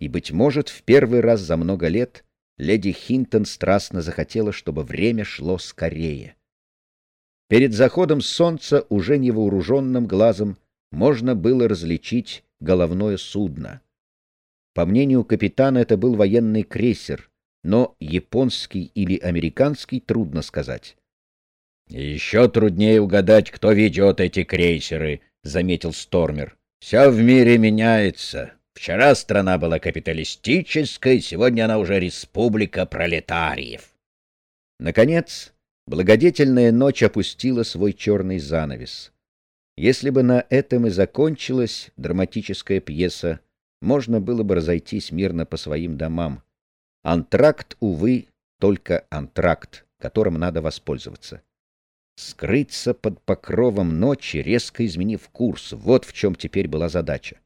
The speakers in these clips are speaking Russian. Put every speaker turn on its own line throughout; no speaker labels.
и, быть может, в первый раз за много лет леди Хинтон страстно захотела, чтобы время шло скорее. Перед заходом солнца уже невооруженным глазом можно было различить головное судно. По мнению капитана, это был военный крейсер, но японский или американский трудно сказать.
«Еще труднее угадать, кто ведет эти крейсеры», — заметил Стормер. «Все в мире меняется. Вчера страна была капиталистической, сегодня она уже республика пролетариев».
Наконец, благодетельная ночь опустила свой черный занавес. Если бы на этом и закончилась драматическая пьеса, можно было бы разойтись мирно по своим домам. Антракт, увы, только антракт, которым надо воспользоваться. Скрыться под покровом ночи, резко изменив курс, вот в чем теперь была задача.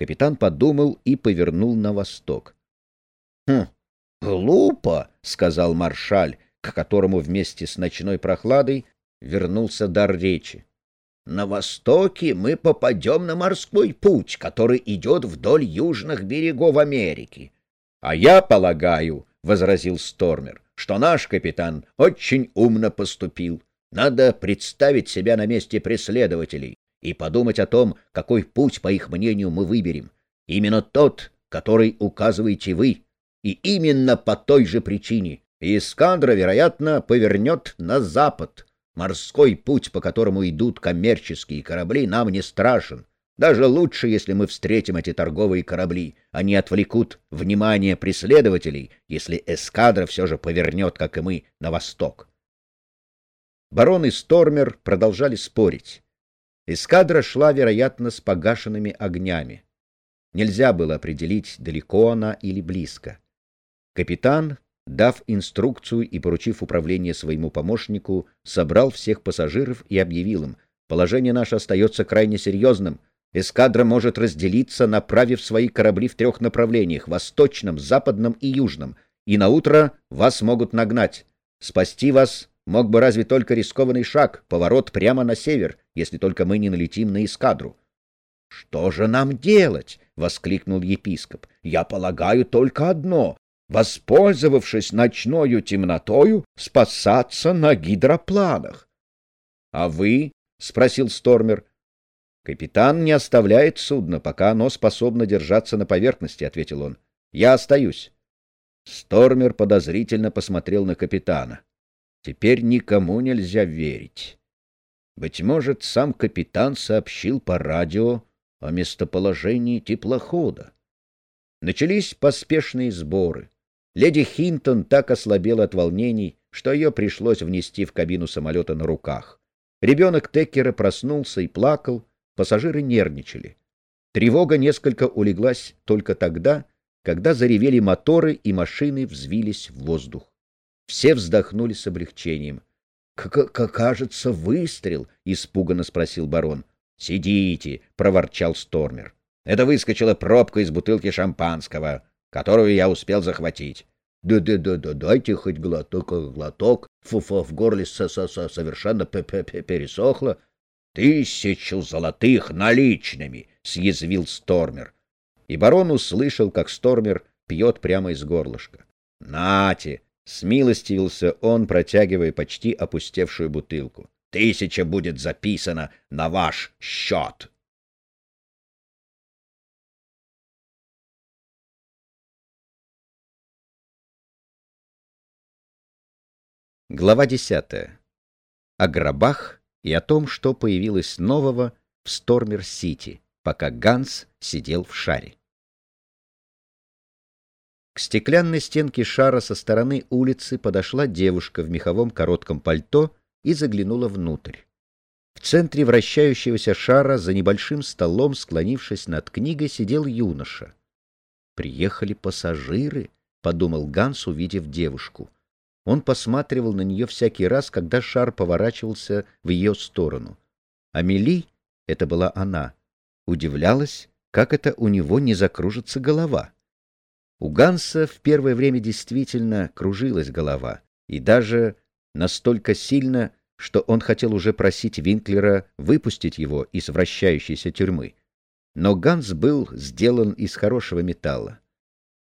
Капитан подумал и повернул на восток. — Хм, глупо, — сказал маршаль, к которому вместе с ночной прохладой вернулся дар речи. — На востоке мы попадем на морской путь, который идет вдоль южных берегов Америки. — А я полагаю, — возразил Стормер, — что наш капитан очень умно поступил. — надо представить себя на месте преследователей и подумать о том, какой путь, по их мнению, мы выберем. Именно тот, который указываете вы, и именно по той же причине. Искандра, вероятно, повернет на запад. Морской путь, по которому идут коммерческие корабли, нам не страшен. Даже лучше, если мы встретим эти торговые корабли. Они отвлекут внимание преследователей, если эскадра все же повернет, как и мы, на восток. Барон и Стормер продолжали спорить. Эскадра шла, вероятно, с погашенными огнями. Нельзя было определить, далеко она или близко. Капитан, дав инструкцию и поручив управление своему помощнику, собрал всех пассажиров и объявил им, положение наше остается крайне серьезным. Эскадра может разделиться, направив свои корабли в трех направлениях — восточном, западном и южном, и на утро вас могут нагнать. Спасти вас мог бы разве только рискованный шаг, поворот прямо на север, если только мы не налетим на эскадру. — Что же нам делать? — воскликнул епископ. — Я полагаю только одно — воспользовавшись ночною темнотою, спасаться на гидропланах. — А вы? — спросил Стормер. — Капитан не оставляет судно, пока оно способно держаться на поверхности, — ответил он. — Я остаюсь. Стормер подозрительно посмотрел на капитана. — Теперь никому нельзя верить. Быть может, сам капитан сообщил по радио о местоположении теплохода. Начались поспешные сборы. Леди Хинтон так ослабела от волнений, что ее пришлось внести в кабину самолета на руках. Ребенок Теккера проснулся и плакал, пассажиры нервничали. Тревога несколько улеглась только тогда, когда заревели моторы и машины взвились в воздух. Все вздохнули с облегчением. — Кажется, выстрел, — испуганно спросил барон. — Сидите, — проворчал Стормер. — Это выскочила пробка из бутылки шампанского, которую я успел захватить. Да-да-да, дайте хоть глоток, глоток. Фу-фу, в горле со -со -со совершенно п -п -п пересохло. Тысячу золотых наличными, съязвил Стормер. И барон услышал, как Стормер пьет прямо из горлышка. Нате, Смилостивился он, протягивая почти опустевшую бутылку. «Тысяча будет записана на ваш счет!» Глава десятая. О гробах и о том, что появилось нового в Стормер-Сити, пока Ганс сидел в шаре. К стеклянной стенке шара со стороны улицы подошла девушка в меховом коротком пальто и заглянула внутрь. В центре вращающегося шара за небольшим столом, склонившись над книгой, сидел юноша. «Приехали пассажиры», — подумал Ганс, увидев девушку. Он посматривал на нее всякий раз, когда шар поворачивался в ее сторону. Амели, это была она, удивлялась, как это у него не закружится голова. У Ганса в первое время действительно кружилась голова, и даже настолько сильно, что он хотел уже просить Винклера выпустить его из вращающейся тюрьмы. Но Ганс был сделан из хорошего металла.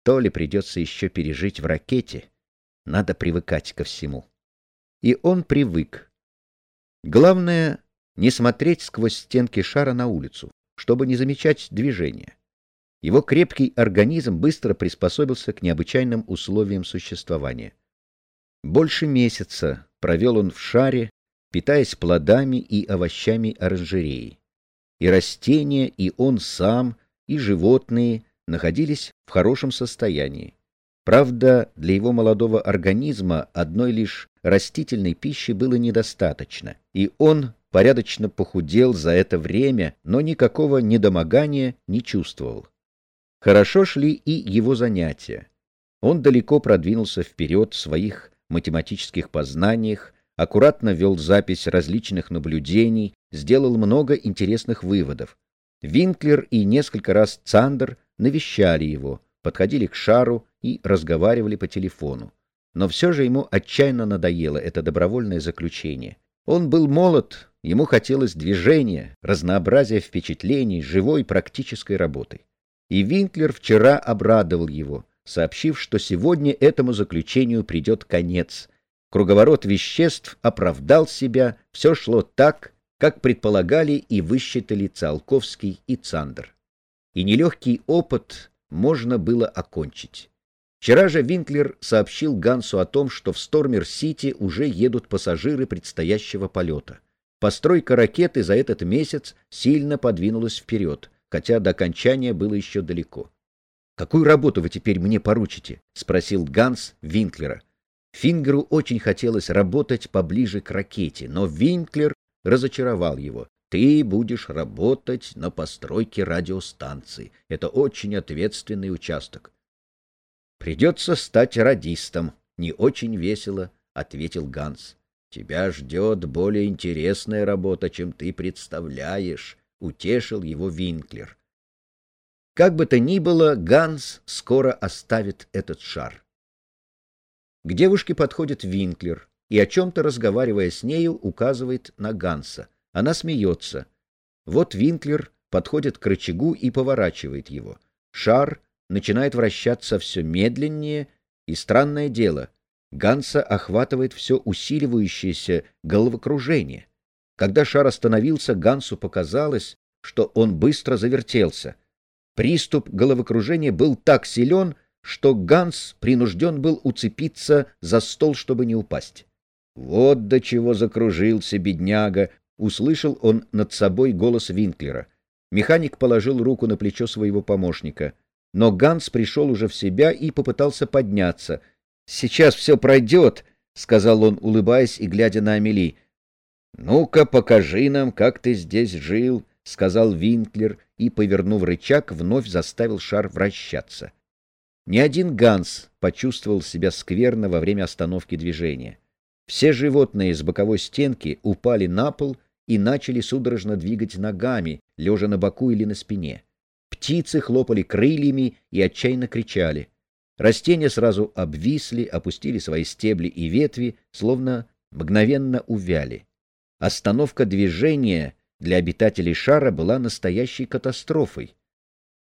То ли придется еще пережить в ракете. Надо привыкать ко всему. И он привык. Главное — не смотреть сквозь стенки шара на улицу, чтобы не замечать движения. Его крепкий организм быстро приспособился к необычайным условиям существования. Больше месяца провел он в шаре, питаясь плодами и овощами оранжереи. И растения, и он сам, и животные находились в хорошем состоянии. Правда, для его молодого организма одной лишь растительной пищи было недостаточно, и он порядочно похудел за это время, но никакого недомогания не чувствовал. Хорошо шли и его занятия. Он далеко продвинулся вперед в своих математических познаниях, аккуратно вел запись различных наблюдений, сделал много интересных выводов. Винклер и несколько раз Цандер навещали его, подходили к шару и разговаривали по телефону. Но все же ему отчаянно надоело это добровольное заключение. Он был молод, ему хотелось движения, разнообразия впечатлений, живой практической работы. И Винклер вчера обрадовал его, сообщив, что сегодня этому заключению придет конец. Круговорот веществ оправдал себя, все шло так, как предполагали и высчитали Циолковский и Цандер. И нелегкий опыт можно было окончить. Вчера же Винклер сообщил Гансу о том, что в Стормер-Сити уже едут пассажиры предстоящего полета. Постройка ракеты за этот месяц сильно подвинулась вперед хотя до окончания было еще далеко. «Какую работу вы теперь мне поручите?» — спросил Ганс Винклера. Фингеру очень хотелось работать поближе к ракете, но Винклер разочаровал его. «Ты будешь работать на постройке радиостанции. Это очень ответственный участок». «Придется стать радистом», — не очень весело ответил Ганс. «Тебя ждет более интересная работа, чем ты представляешь», — утешил его Винклер. Как бы то ни было, Ганс скоро оставит этот шар. К девушке подходит Винклер и, о чем-то разговаривая с нею, указывает на Ганса. Она смеется. Вот Винклер подходит к рычагу и поворачивает его. Шар начинает вращаться все медленнее, и странное дело, Ганса охватывает все усиливающееся головокружение — когда шар остановился, Гансу показалось, что он быстро завертелся. Приступ головокружения был так силен, что Ганс принужден был уцепиться за стол, чтобы не упасть. Вот до чего закружился бедняга, услышал он над собой голос Винклера. Механик положил руку на плечо своего помощника. Но Ганс пришел уже в себя и попытался подняться. «Сейчас все пройдет», — сказал он, улыбаясь и глядя на Амели. «Ну-ка, покажи нам, как ты здесь жил», — сказал Винклер и, повернув рычаг, вновь заставил шар вращаться. Ни один Ганс почувствовал себя скверно во время остановки движения. Все животные с боковой стенки упали на пол и начали судорожно двигать ногами, лежа на боку или на спине. Птицы хлопали крыльями и отчаянно кричали. Растения сразу обвисли, опустили свои стебли и ветви, словно мгновенно увяли. Остановка движения для обитателей шара была настоящей катастрофой.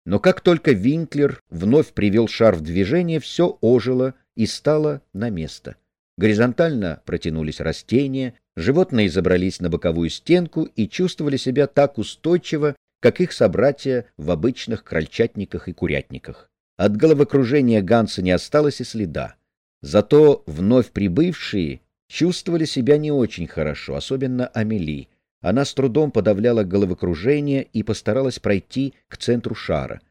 Но как только Винклер вновь привел шар в движение, все ожило и стало на место. Горизонтально протянулись растения, животные забрались на боковую стенку и чувствовали себя так устойчиво, как их собратья в обычных крольчатниках и курятниках. От головокружения Ганса не осталось и следа. Зато вновь прибывшие чувствовали себя не очень хорошо, особенно Амели. Она с трудом подавляла головокружение и постаралась пройти к центру шара.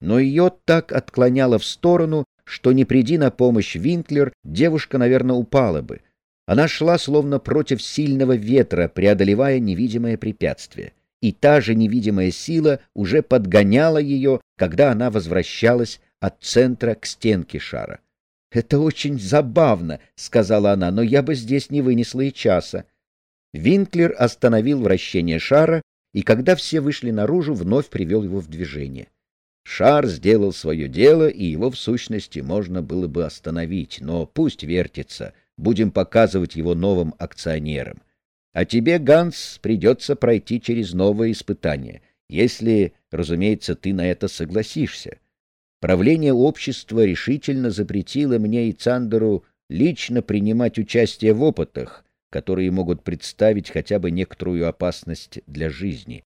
Но ее так отклоняло в сторону, что не приди на помощь Винклер, девушка, наверное, упала бы. Она шла словно против сильного ветра, преодолевая невидимое препятствие. И та же невидимая сила уже подгоняла ее, когда она возвращалась от центра к стенке шара. — Это очень забавно, — сказала она, — но я бы здесь не вынесла и часа. Винклер остановил вращение шара, и когда все вышли наружу, вновь привел его в движение. Шар сделал свое дело, и его, в сущности, можно было бы остановить, но пусть вертится, будем показывать его новым акционерам. А тебе, Ганс, придется пройти через новое испытание, если, разумеется, ты на это согласишься. Правление общества решительно запретило мне и Цандеру лично принимать участие в опытах, которые могут представить хотя бы некоторую опасность для жизни.